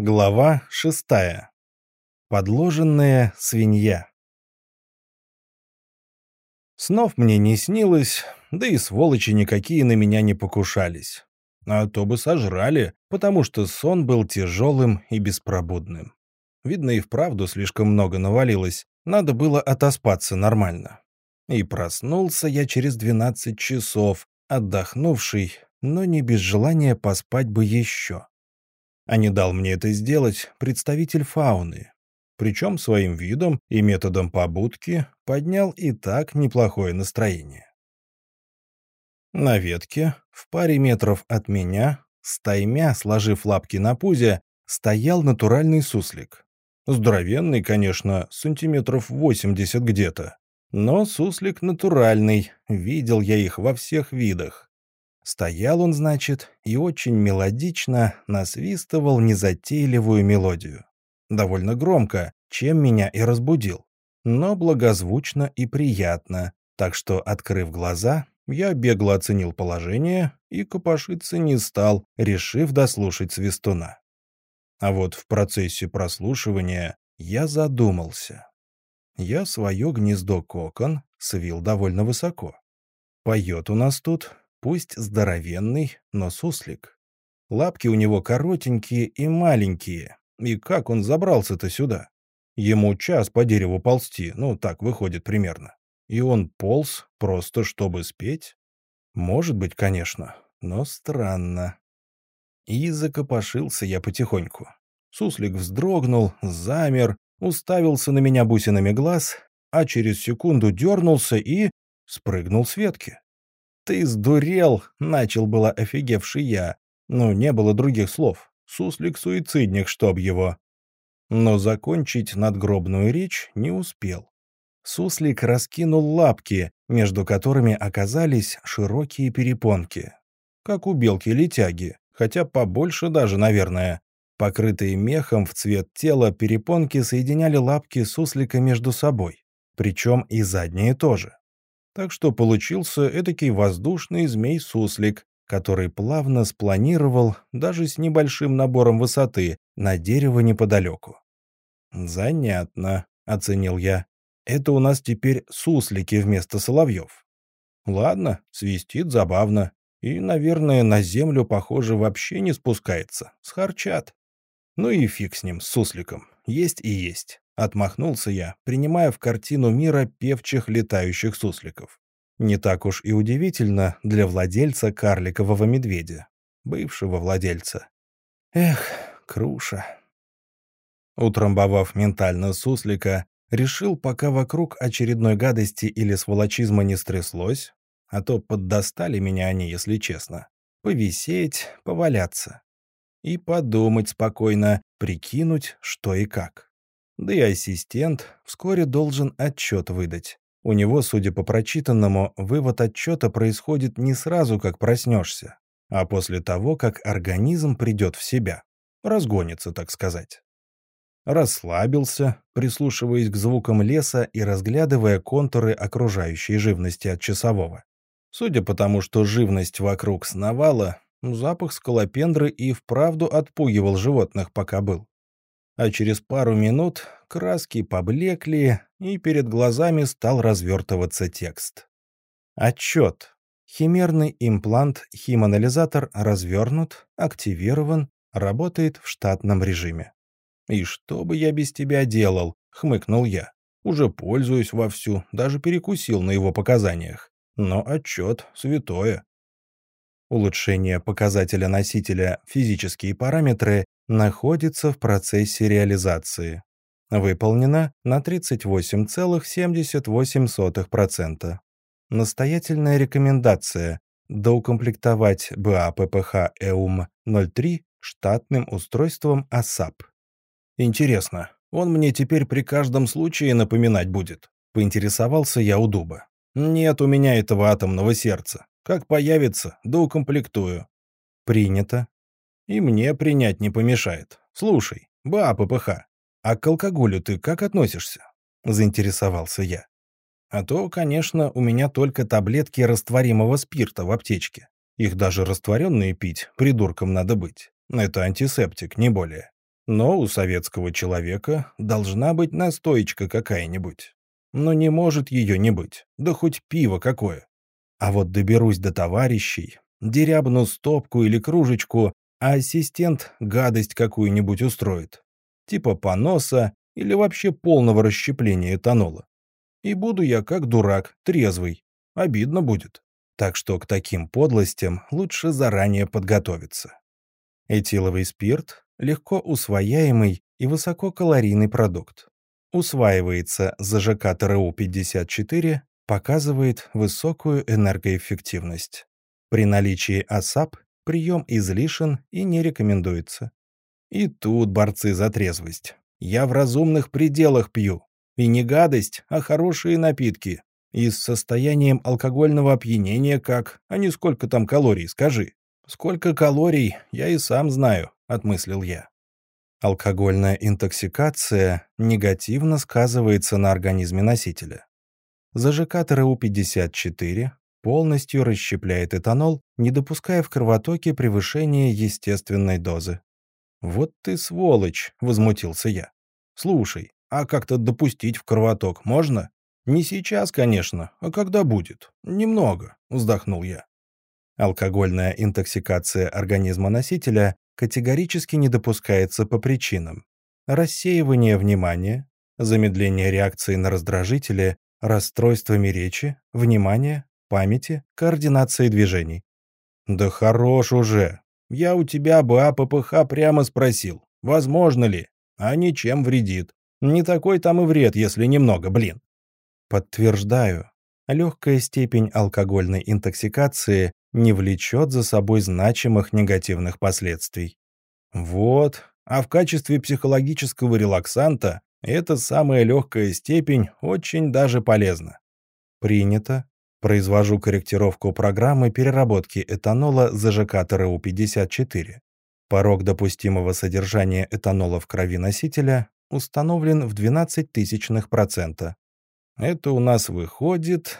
Глава шестая. Подложенная свинья. Снов мне не снилось, да и сволочи никакие на меня не покушались. А то бы сожрали, потому что сон был тяжелым и беспробудным. Видно, и вправду слишком много навалилось, надо было отоспаться нормально. И проснулся я через 12 часов, отдохнувший, но не без желания поспать бы еще а не дал мне это сделать представитель фауны. Причем своим видом и методом побудки поднял и так неплохое настроение. На ветке, в паре метров от меня, стаймя, сложив лапки на пузе, стоял натуральный суслик. Здоровенный, конечно, сантиметров 80 где-то. Но суслик натуральный, видел я их во всех видах. Стоял он, значит, и очень мелодично насвистывал незатейливую мелодию. Довольно громко, чем меня и разбудил. Но благозвучно и приятно, так что, открыв глаза, я бегло оценил положение и копошиться не стал, решив дослушать свистуна. А вот в процессе прослушивания я задумался. Я свое гнездо-кокон свил довольно высоко. Поет у нас тут Пусть здоровенный, но суслик. Лапки у него коротенькие и маленькие. И как он забрался-то сюда? Ему час по дереву ползти, ну, так выходит примерно. И он полз, просто чтобы спеть? Может быть, конечно, но странно. И закопошился я потихоньку. Суслик вздрогнул, замер, уставился на меня бусинами глаз, а через секунду дернулся и спрыгнул с ветки. «Ты сдурел!» — начал было офигевший я. Ну, не было других слов. Суслик-суицидник, чтоб его. Но закончить надгробную речь не успел. Суслик раскинул лапки, между которыми оказались широкие перепонки. Как у белки-летяги, хотя побольше даже, наверное. Покрытые мехом в цвет тела перепонки соединяли лапки суслика между собой. Причем и задние тоже так что получился этакий воздушный змей-суслик, который плавно спланировал даже с небольшим набором высоты на дерево неподалеку. «Занятно», — оценил я. «Это у нас теперь суслики вместо соловьев». «Ладно, свистит забавно. И, наверное, на землю, похоже, вообще не спускается. Схарчат. Ну и фиг с ним, с сусликом. Есть и есть. Отмахнулся я, принимая в картину мира певчих летающих сусликов. Не так уж и удивительно для владельца карликового медведя. Бывшего владельца. Эх, Круша. Утрамбовав ментально суслика, решил, пока вокруг очередной гадости или сволочизма не стряслось, а то поддостали меня они, если честно, повисеть, поваляться. И подумать спокойно, прикинуть, что и как. Да и ассистент вскоре должен отчет выдать. У него, судя по прочитанному, вывод отчета происходит не сразу, как проснешься, а после того, как организм придет в себя. Разгонится, так сказать. Расслабился, прислушиваясь к звукам леса и разглядывая контуры окружающей живности от часового. Судя по тому, что живность вокруг сновала, запах скалопендры и вправду отпугивал животных, пока был а через пару минут краски поблекли, и перед глазами стал развертываться текст. Отчет. Химерный имплант-химанализатор развернут, активирован, работает в штатном режиме. «И что бы я без тебя делал?» — хмыкнул я. «Уже пользуюсь вовсю, даже перекусил на его показаниях. Но отчет святое». Улучшение показателя носителя «Физические параметры» находится в процессе реализации. Выполнено на 38,78%. Настоятельная рекомендация доукомплектовать БАППХ ЭУМ-03 штатным устройством АСАП. Интересно, он мне теперь при каждом случае напоминать будет? Поинтересовался я у дуба. Нет у меня этого атомного сердца. Как появится, доукомплектую. Принято. И мне принять не помешает. Слушай, ба ППХ, а к алкоголю ты как относишься? Заинтересовался я. А то, конечно, у меня только таблетки растворимого спирта в аптечке. Их даже растворенные пить придурком надо быть. Это антисептик, не более. Но у советского человека должна быть настоечка какая-нибудь. Но не может ее не быть, да хоть пиво какое. А вот доберусь до товарищей, дерябну стопку или кружечку, а ассистент гадость какую-нибудь устроит. Типа поноса или вообще полного расщепления этанола. И буду я как дурак, трезвый. Обидно будет. Так что к таким подлостям лучше заранее подготовиться. Этиловый спирт – легко усвояемый и высококалорийный продукт. Усваивается ЗЖК ТРУ-54, показывает высокую энергоэффективность. При наличии АСАП прием излишен и не рекомендуется. И тут борцы за трезвость. Я в разумных пределах пью. И не гадость, а хорошие напитки. И с состоянием алкогольного опьянения как, а не сколько там калорий, скажи. Сколько калорий, я и сам знаю, отмыслил я. Алкогольная интоксикация негативно сказывается на организме носителя. ЗЖК ТРУ-54 полностью расщепляет этанол, не допуская в кровотоке превышения естественной дозы. «Вот ты сволочь!» — возмутился я. «Слушай, а как-то допустить в кровоток можно?» «Не сейчас, конечно, а когда будет? Немного», — вздохнул я. Алкогольная интоксикация организма носителя категорически не допускается по причинам рассеивания внимания, замедления реакции на раздражители, расстройствами речи, внимания, памяти, координации движений. «Да хорош уже! Я у тебя бы АППХ прямо спросил, возможно ли, а ничем вредит. Не такой там и вред, если немного, блин». Подтверждаю, легкая степень алкогольной интоксикации не влечет за собой значимых негативных последствий. Вот, а в качестве психологического релаксанта эта самая легкая степень очень даже полезна. Принято. Произвожу корректировку программы переработки этанола ЗЖК ТРУ-54. Порог допустимого содержания этанола в крови носителя установлен в 12 тысячных процента. Это у нас выходит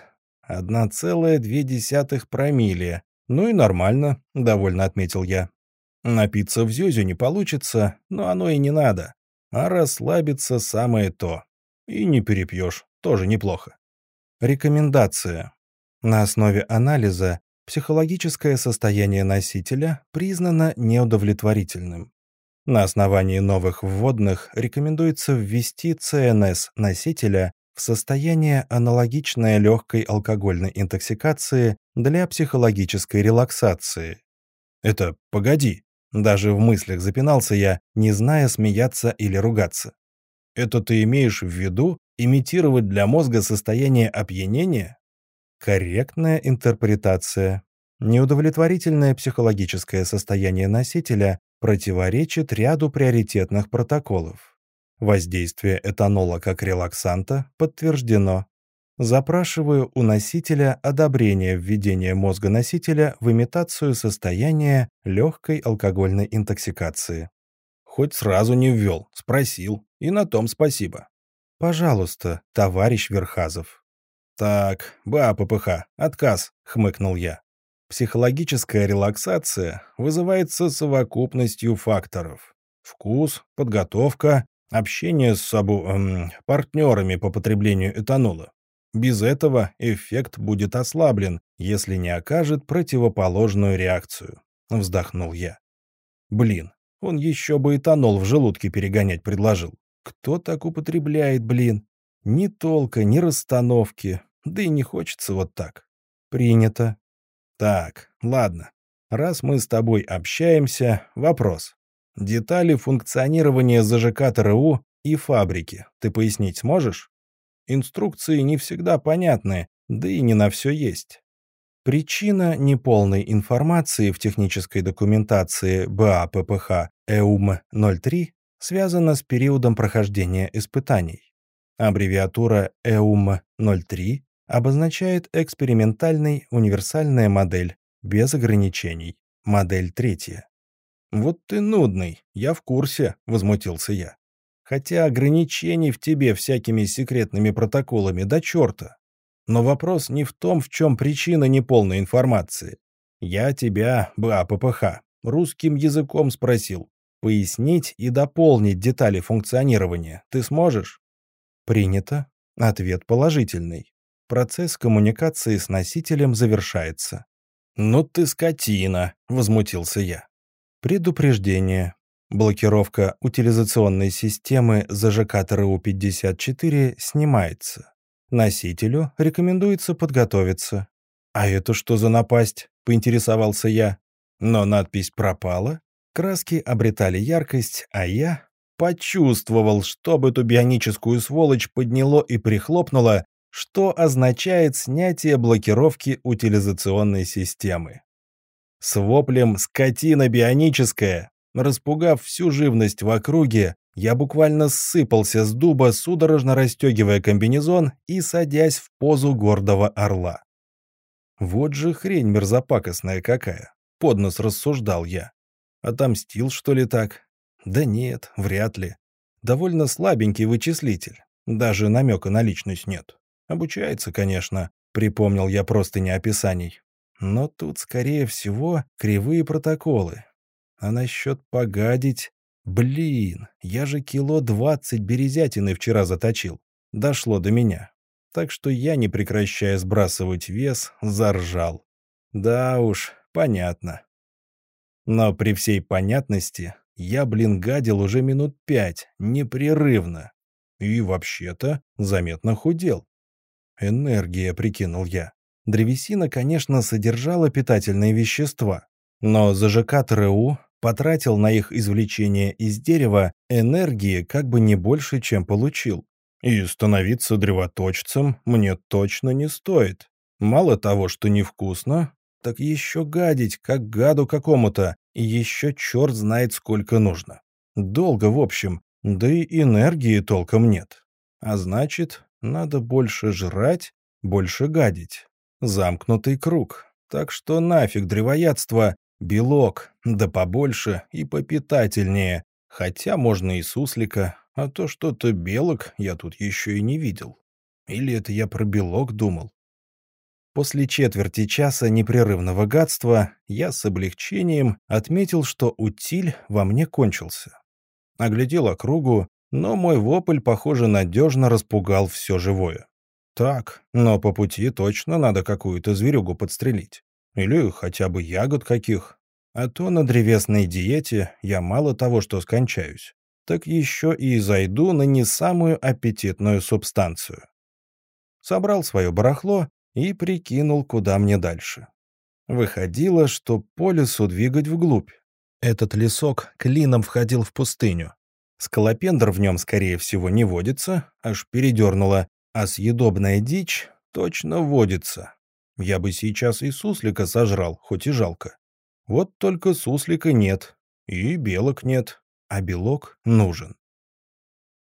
1,2 промилле. Ну и нормально, довольно отметил я. Напиться в зюзю не получится, но оно и не надо. А расслабиться самое то. И не перепьешь, тоже неплохо. Рекомендация. На основе анализа психологическое состояние носителя признано неудовлетворительным. На основании новых вводных рекомендуется ввести ЦНС носителя в состояние аналогичное легкой алкогольной интоксикации для психологической релаксации. Это погоди. Даже в мыслях запинался я, не зная, смеяться или ругаться. Это ты имеешь в виду имитировать для мозга состояние опьянения? Корректная интерпретация. Неудовлетворительное психологическое состояние носителя противоречит ряду приоритетных протоколов. Воздействие этанола как релаксанта подтверждено. Запрашиваю у носителя одобрение введения мозга носителя в имитацию состояния легкой алкогольной интоксикации. Хоть сразу не ввел, спросил, и на том спасибо. Пожалуйста, товарищ Верхазов. «Так, ба, ППХ, отказ», — хмыкнул я. Психологическая релаксация вызывается совокупностью факторов. Вкус, подготовка, общение с собой, эм, партнерами по потреблению этанола. Без этого эффект будет ослаблен, если не окажет противоположную реакцию. Вздохнул я. Блин, он еще бы этанол в желудке перегонять предложил. Кто так употребляет, блин? Ни толка, ни расстановки, да и не хочется вот так. Принято. Так, ладно. Раз мы с тобой общаемся, вопрос. Детали функционирования ЗЖК ТРУ и фабрики ты пояснить сможешь? Инструкции не всегда понятны, да и не на все есть. Причина неполной информации в технической документации БАППХ ЭУМ-03 связана с периодом прохождения испытаний. Аббревиатура ЭУМ-03 обозначает экспериментальный универсальная модель, без ограничений, модель третья. «Вот ты нудный, я в курсе», — возмутился я. «Хотя ограничений в тебе всякими секретными протоколами до черта. Но вопрос не в том, в чем причина неполной информации. Я тебя, БАППХ, русским языком спросил. Пояснить и дополнить детали функционирования ты сможешь? Принято. Ответ положительный. Процесс коммуникации с носителем завершается. «Ну ты скотина!» — возмутился я. Предупреждение. Блокировка утилизационной системы ЗЖК ТРУ-54 снимается. Носителю рекомендуется подготовиться. «А это что за напасть?» — поинтересовался я. Но надпись пропала, краски обретали яркость, а я почувствовал, чтобы эту бионическую сволочь подняло и прихлопнуло, что означает снятие блокировки утилизационной системы. С воплем «Скотина бионическая!» Распугав всю живность в округе, я буквально ссыпался с дуба, судорожно расстегивая комбинезон и садясь в позу гордого орла. Вот же хрень мерзопакостная какая, поднос рассуждал я. Отомстил, что ли, так? Да нет, вряд ли. Довольно слабенький вычислитель. Даже намека на личность нет. Обучается, конечно, припомнил я просто не описаний. Но тут, скорее всего, кривые протоколы. А насчет погадить... Блин, я же кило двадцать березятины вчера заточил. Дошло до меня. Так что я, не прекращая сбрасывать вес, заржал. Да уж, понятно. Но при всей понятности я, блин, гадил уже минут пять, непрерывно. И вообще-то заметно худел. Энергия, прикинул я. Древесина, конечно, содержала питательные вещества, но ЗЖК ТРУ потратил на их извлечение из дерева энергии как бы не больше, чем получил. И становиться древоточцем мне точно не стоит. Мало того, что невкусно, так еще гадить, как гаду какому-то, и еще черт знает сколько нужно. Долго, в общем, да и энергии толком нет. А значит, надо больше жрать, больше гадить. Замкнутый круг. Так что нафиг древоядство, белок, да побольше и попитательнее. Хотя можно и суслика, а то что-то белок я тут еще и не видел. Или это я про белок думал? После четверти часа непрерывного гадства я с облегчением отметил, что утиль во мне кончился. Оглядел округу, но мой вопль, похоже, надежно распугал все живое. Так, но по пути точно надо какую-то зверюгу подстрелить. Или хотя бы ягод каких. А то на древесной диете я мало того, что скончаюсь, так еще и зайду на не самую аппетитную субстанцию. Собрал свое барахло и прикинул, куда мне дальше. Выходило, что по лесу двигать вглубь. Этот лесок клином входил в пустыню. Скалопендр в нем, скорее всего, не водится, аж передернуло, а съедобная дичь точно водится. Я бы сейчас и суслика сожрал, хоть и жалко. Вот только суслика нет, и белок нет, а белок нужен.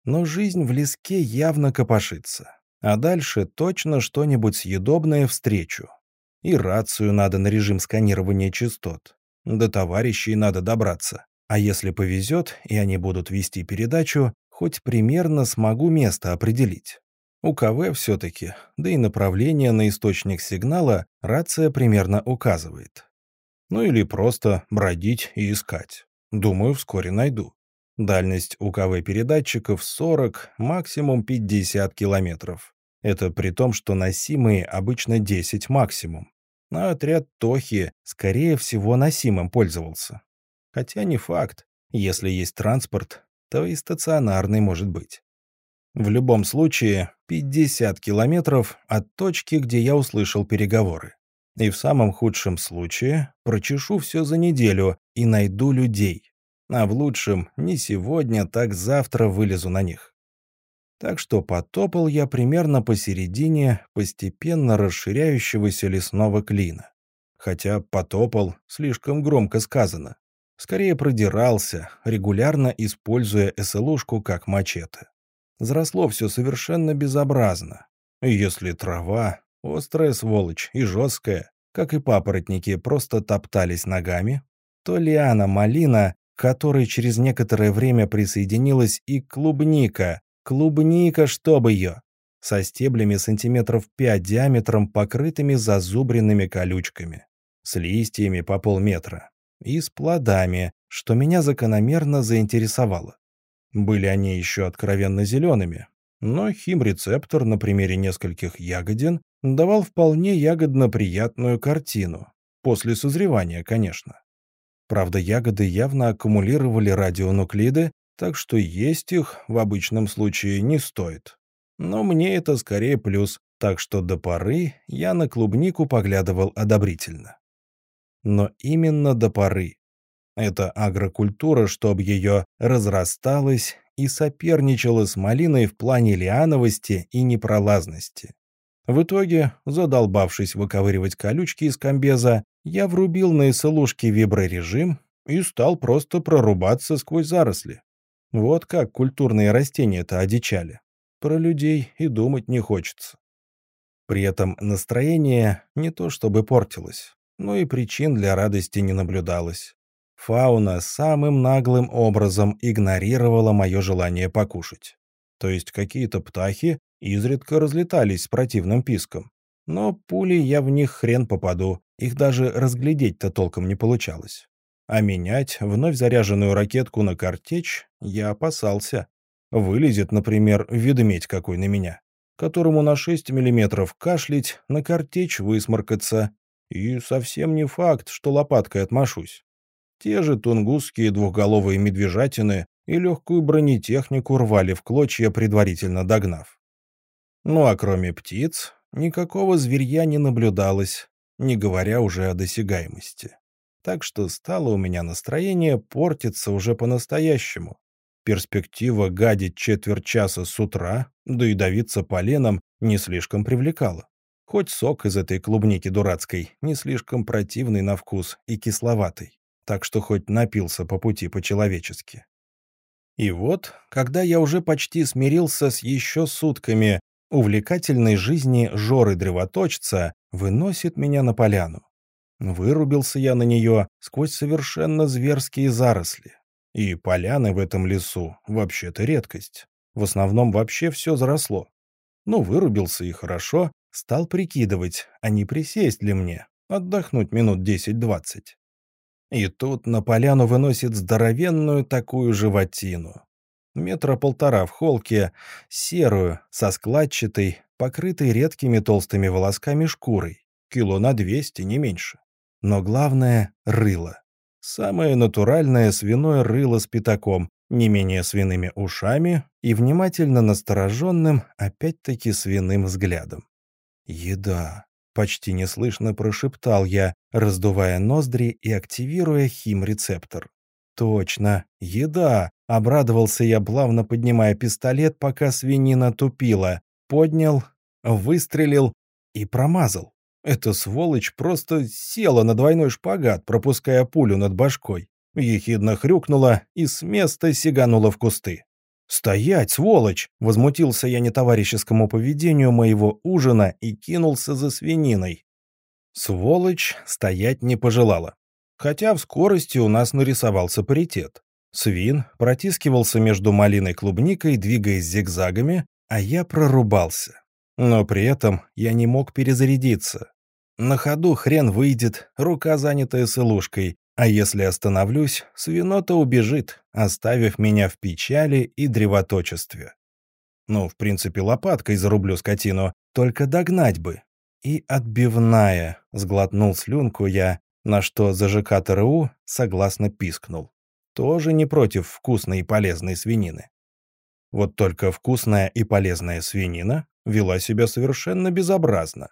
Но жизнь в леске явно копошится. А дальше точно что-нибудь съедобное встречу. И рацию надо на режим сканирования частот. До товарищей надо добраться. А если повезет, и они будут вести передачу, хоть примерно смогу место определить. У КВ все-таки, да и направление на источник сигнала рация примерно указывает. Ну или просто бродить и искать. Думаю, вскоре найду. Дальность у КВ-передатчиков 40, максимум 50 километров. Это при том, что носимые обычно 10 максимум. А отряд Тохи, скорее всего, носимым пользовался. Хотя не факт. Если есть транспорт, то и стационарный может быть. В любом случае, 50 километров от точки, где я услышал переговоры. И в самом худшем случае прочешу все за неделю и найду людей. А в лучшем не сегодня, так завтра вылезу на них. Так что потопал я примерно посередине постепенно расширяющегося лесного клина. Хотя потопал слишком громко сказано. Скорее продирался, регулярно используя СЛУшку как мачете. Заросло все совершенно безобразно. И если трава, острая сволочь и жесткая, как и папоротники, просто топтались ногами, то лиана-малина, к которой через некоторое время присоединилась и клубника, клубника, чтобы ее, со стеблями сантиметров 5 диаметром, покрытыми зазубренными колючками, с листьями по полметра и с плодами, что меня закономерно заинтересовало. Были они еще откровенно зелеными, но химрецептор на примере нескольких ягодин давал вполне ягодно-приятную картину. После созревания, конечно. Правда, ягоды явно аккумулировали радионуклиды, так что есть их в обычном случае не стоит. Но мне это скорее плюс, так что до поры я на клубнику поглядывал одобрительно. Но именно до поры. Это агрокультура, чтобы ее разрасталась и соперничала с малиной в плане лиановости и непролазности. В итоге, задолбавшись выковыривать колючки из комбеза, я врубил на СЛУшке виброрежим и стал просто прорубаться сквозь заросли. Вот как культурные растения-то одичали. Про людей и думать не хочется. При этом настроение не то чтобы портилось, но и причин для радости не наблюдалось. Фауна самым наглым образом игнорировала мое желание покушать. То есть какие-то птахи изредка разлетались с противным писком. Но пули я в них хрен попаду, их даже разглядеть-то толком не получалось. А менять вновь заряженную ракетку на картечь я опасался. Вылезет, например, ведмедь какой на меня, которому на 6 миллиметров кашлять, на картечь высморкаться. И совсем не факт, что лопаткой отмашусь. Те же тунгусские двухголовые медвежатины и легкую бронетехнику рвали в клочья, предварительно догнав. Ну а кроме птиц, никакого зверья не наблюдалось, не говоря уже о досягаемости. Так что стало у меня настроение портиться уже по-настоящему. Перспектива гадить четверть часа с утра, да и давиться поленом, не слишком привлекала. Хоть сок из этой клубники дурацкой, не слишком противный на вкус и кисловатый так что хоть напился по пути по-человечески. И вот, когда я уже почти смирился с еще сутками увлекательной жизни Жоры-древоточца, выносит меня на поляну. Вырубился я на нее сквозь совершенно зверские заросли. И поляны в этом лесу вообще-то редкость. В основном вообще все заросло. Ну, вырубился и хорошо, стал прикидывать, а не присесть ли мне, отдохнуть минут 10-20. И тут на поляну выносит здоровенную такую животину. Метра полтора в холке, серую, со складчатой, покрытой редкими толстыми волосками шкурой. Кило на двести, не меньше. Но главное — рыло. Самое натуральное свиное рыло с пятаком, не менее свиными ушами и внимательно настороженным, опять-таки свиным взглядом. Еда. Почти неслышно прошептал я, раздувая ноздри и активируя хим-рецептор. «Точно, еда!» — обрадовался я, плавно поднимая пистолет, пока свинина тупила. Поднял, выстрелил и промазал. Эта сволочь просто села на двойной шпагат, пропуская пулю над башкой. Ехидно хрюкнула и с места сиганула в кусты. «Стоять, сволочь!» — возмутился я нетоварищескому поведению моего ужина и кинулся за свининой. Сволочь стоять не пожелала. Хотя в скорости у нас нарисовался паритет. Свин протискивался между малиной клубникой, двигаясь зигзагами, а я прорубался. Но при этом я не мог перезарядиться. На ходу хрен выйдет, рука занятая сылушкой, а если остановлюсь, свинота убежит, оставив меня в печали и древоточестве. Ну, в принципе, лопаткой зарублю скотину, только догнать бы. И отбивная, сглотнул слюнку я, на что ЗЖК ТРУ согласно пискнул. Тоже не против вкусной и полезной свинины. Вот только вкусная и полезная свинина вела себя совершенно безобразно.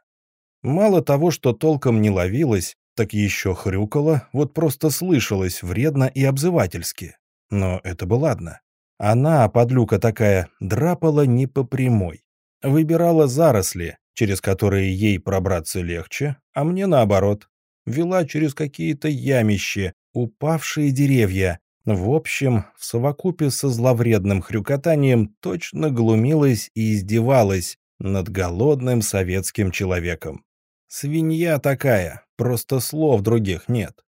Мало того, что толком не ловилась, так еще хрюкала, вот просто слышалась вредно и обзывательски. Но это бы ладно. Она, подлюка такая, драпала не по прямой. Выбирала заросли, через которые ей пробраться легче, а мне наоборот. Вела через какие-то ямищи, упавшие деревья. В общем, в совокупе со зловредным хрюкотанием точно глумилась и издевалась над голодным советским человеком. Свинья такая, просто слов других нет.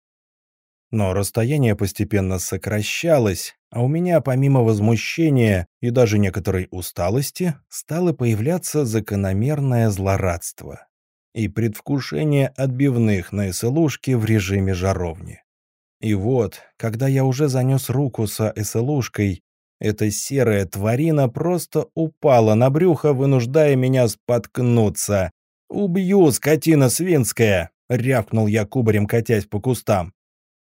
Но расстояние постепенно сокращалось, а у меня помимо возмущения и даже некоторой усталости стало появляться закономерное злорадство и предвкушение отбивных на СЛУшке в режиме жаровни. И вот, когда я уже занес руку со СЛУшкой, эта серая тварина просто упала на брюхо, вынуждая меня споткнуться. «Убью, скотина свинская!» — рявкнул я кубарем, катясь по кустам.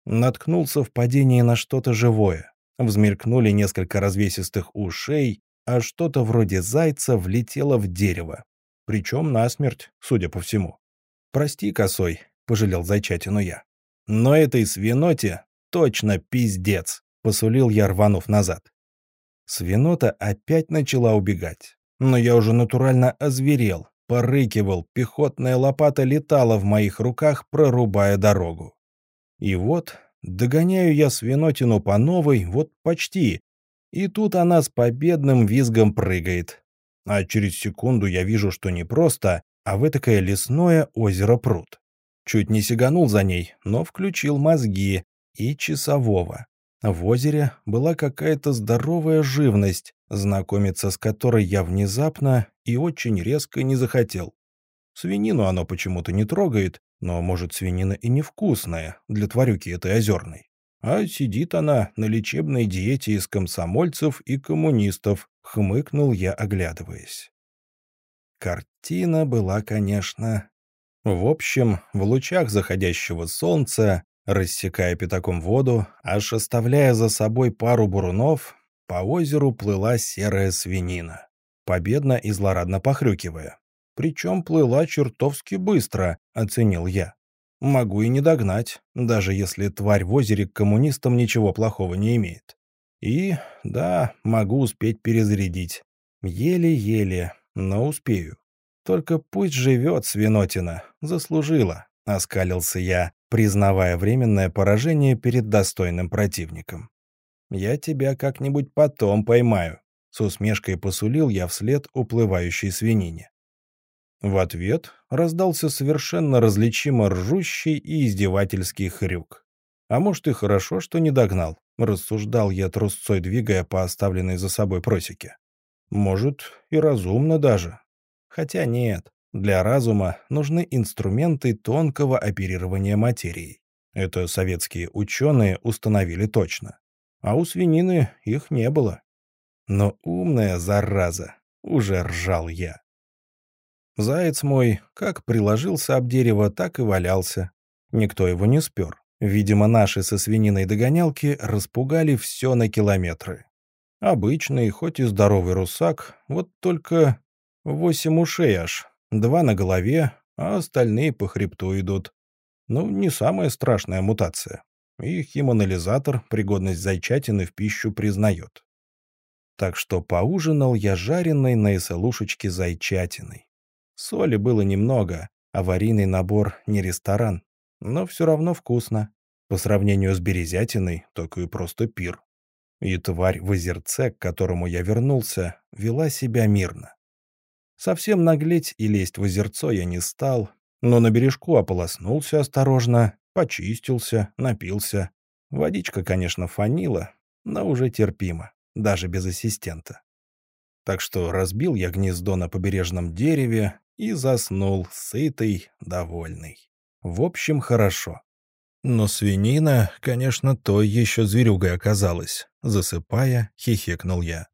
Наткнулся в падении на что-то живое. Взмелькнули несколько развесистых ушей, а что-то вроде зайца влетело в дерево. Причем насмерть, судя по всему. «Прости, косой», — пожалел зайчатину я. «Но этой свиноте точно пиздец», — посулил я, рванув назад. Свинота опять начала убегать. Но я уже натурально озверел, порыкивал, пехотная лопата летала в моих руках, прорубая дорогу. И вот догоняю я свинотину по новой, вот почти, и тут она с победным визгом прыгает. А через секунду я вижу, что не просто, а в этакое лесное озеро-пруд. Чуть не сиганул за ней, но включил мозги и часового. В озере была какая-то здоровая живность, знакомиться с которой я внезапно и очень резко не захотел. Свинину оно почему-то не трогает, но, может, свинина и невкусная для тварюки этой озерной. А сидит она на лечебной диете из комсомольцев и коммунистов, хмыкнул я, оглядываясь. Картина была, конечно... В общем, в лучах заходящего солнца, рассекая пятаком воду, аж оставляя за собой пару бурунов, по озеру плыла серая свинина, победно и злорадно похрюкивая. Причем плыла чертовски быстро, оценил я. Могу и не догнать, даже если тварь в озере к коммунистам ничего плохого не имеет. И, да, могу успеть перезарядить. Еле-еле, но успею. Только пусть живет свинотина, заслужила, оскалился я, признавая временное поражение перед достойным противником. Я тебя как-нибудь потом поймаю, с усмешкой посулил я вслед уплывающей свинине. В ответ раздался совершенно различимо ржущий и издевательский хрюк. А может и хорошо, что не догнал, рассуждал я трусцой, двигая по оставленной за собой просеке. Может, и разумно даже. Хотя нет, для разума нужны инструменты тонкого оперирования материей. Это советские ученые установили точно. А у свинины их не было. Но умная зараза, уже ржал я. Заяц мой как приложился об дерево, так и валялся. Никто его не спер. Видимо, наши со свининой догонялки распугали все на километры. Обычный, хоть и здоровый русак, вот только восемь ушей аж, два на голове, а остальные по хребту идут. Ну, не самая страшная мутация. И химанализатор пригодность зайчатины в пищу признает. Так что поужинал я жареной на эсэлушечке зайчатиной. Соли было немного, аварийный набор не ресторан, но все равно вкусно. По сравнению с березятиной, так и просто пир. И тварь в озерце, к которому я вернулся, вела себя мирно. Совсем наглеть и лезть в озерцо я не стал, но на бережку ополоснулся осторожно, почистился, напился. Водичка, конечно, фанила, но уже терпимо, даже без ассистента. Так что разбил я гнездо на побережном дереве, и заснул, сытый, довольный. В общем, хорошо. Но свинина, конечно, той еще зверюгой оказалась. Засыпая, хихикнул я.